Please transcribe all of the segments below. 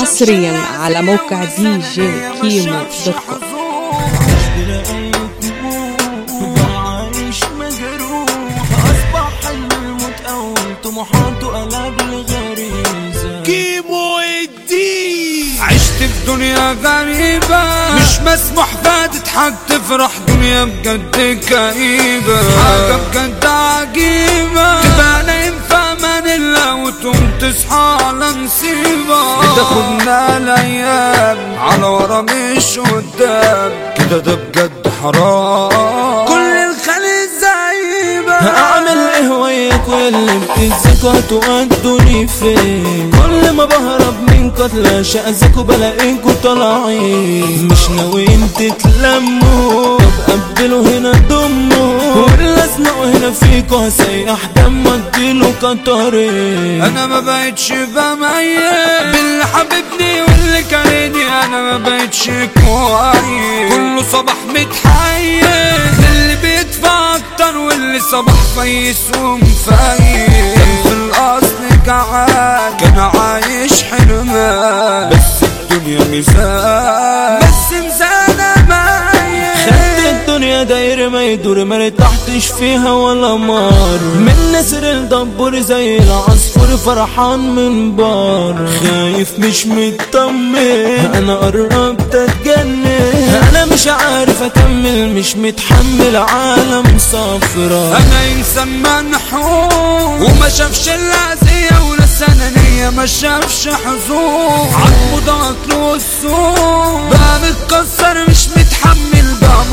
حصرياً على موقع دي جي كيمو دوت كوم. طموحاته قلب الغريزة كيمو الديب. عشت في دنيا غريبة. مش مسموح فيها تضحك تفرح دنيا بجد كئيبة حاجة بجد عجيبة. تصحى على نصيبة بتاخدنا الأيام على ورا مش قدام. كده ده بجد حرام. كل الخليج زعيبة هعمل إيه وياك واللي بتزكوا هتودوني فين؟ كل ما بهرب من قتل شأزكوا بلاقيكوا طالعين. مش ناويين تتلموا. ازنقوا هنا فيكوا هسيح دم اديله كترين أنا ما بقتش بميز باللي حبيبني واللي كارهني أنا ما بقتش كويس. كله صباح متحيز. اللي بيدفع أكتر واللي صباح فيس ومفيس كان في الأصل جعان كان عايش حرمان بس الدنيا ميزان. بس ميزانها ما يدور ما ارتحتش فيها ولا مر من نسر الدبور زي العصفور فرحان من بار. خايف مش مطمن أنا قربت أتجنن. أنا مش عارف أكمل مش متحمل عالم صفرا أنا انسان منحوس وما شافش الأذية ولا السنانية ما شافش عظمه ضغط له السوق بقى متكسر مش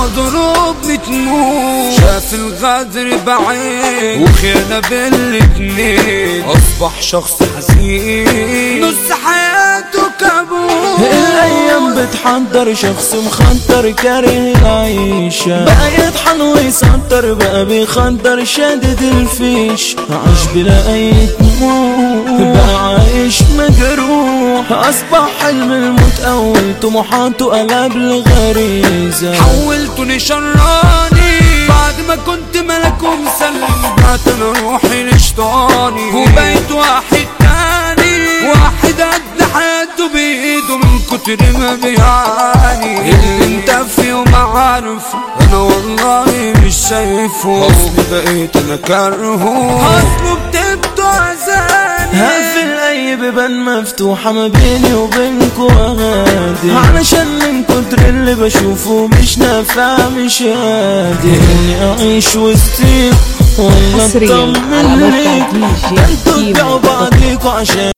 مضروب متموت شاف الغدر بعين وخيانة بالاتنين. أصبح شخص حزين. نص حياته كابوس. الأيام بتحضر شخص مخنطر كاره العيشة بقى يطحن ويسنطر بقى بيخنطر شادد الفيش. عاش بلا أي طموح بقى عايش مجروح. أصبح حلم الموت أول طموحاته قلب الغريزة. حولتني شراني بعد ما كنت ملك ومسلم بعت أنا روحي لشطاني. وبقيت واحد تاني. واحد قد حياته بإيده من كتر ما بيعاني. اللي انت فيه وما عارف أنا والله مش شايفه. اصلي بقيت أنا كارهه. اصله بتبدو اي بيبان مفتوحة ما بيني وبينكوا اغادي علشان من كتر اللي بشوفه مش نافع مش هادي. إني أعيش وسطيك والله أطمن ليك أنتوا تبيعوا. بعضيكوا عشان